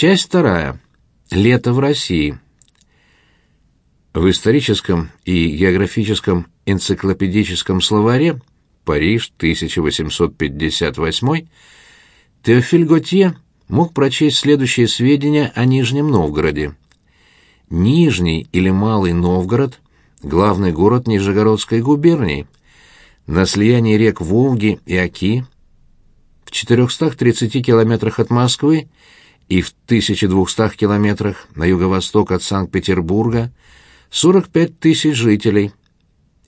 Часть вторая. Лето в России. В историческом и географическом энциклопедическом словаре Париж, 1858, Теофиль Готье мог прочесть следующие сведения о Нижнем Новгороде. Нижний или Малый Новгород – главный город Нижегородской губернии, на слиянии рек Волги и Оки, в 430 километрах от Москвы и в 1200 километрах на юго-восток от Санкт-Петербурга 45 тысяч жителей.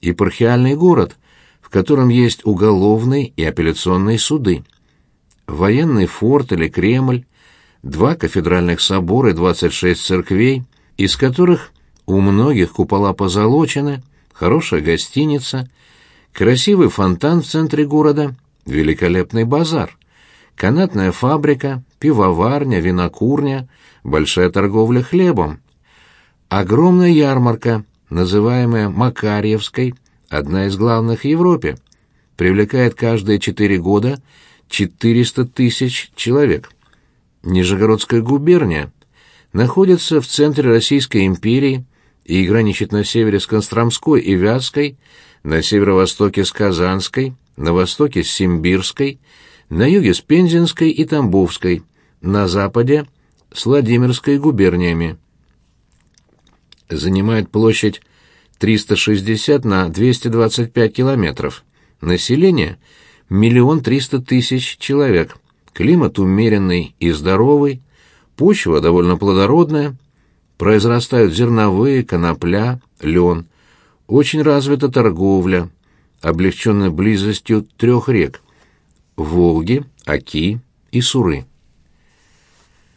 Епархиальный город, в котором есть уголовные и апелляционные суды. Военный форт или Кремль, два кафедральных собора и 26 церквей, из которых у многих купола позолочены, хорошая гостиница, красивый фонтан в центре города, великолепный базар, канатная фабрика, пивоварня, винокурня, большая торговля хлебом. Огромная ярмарка, называемая Макарьевской, одна из главных в Европе, привлекает каждые четыре года 400 тысяч человек. Нижегородская губерния находится в центре Российской империи и граничит на севере с Костромской и Вятской, на северо-востоке с Казанской, на востоке с Симбирской, на юге с Пензенской и Тамбовской, на западе с Владимирской губерниями. Занимает площадь 360 на 225 километров. Население – миллион триста тысяч человек. Климат умеренный и здоровый, почва довольно плодородная, произрастают зерновые, конопля, лен. Очень развита торговля, облегченная близостью трех рек – Волги, Оки и Суры.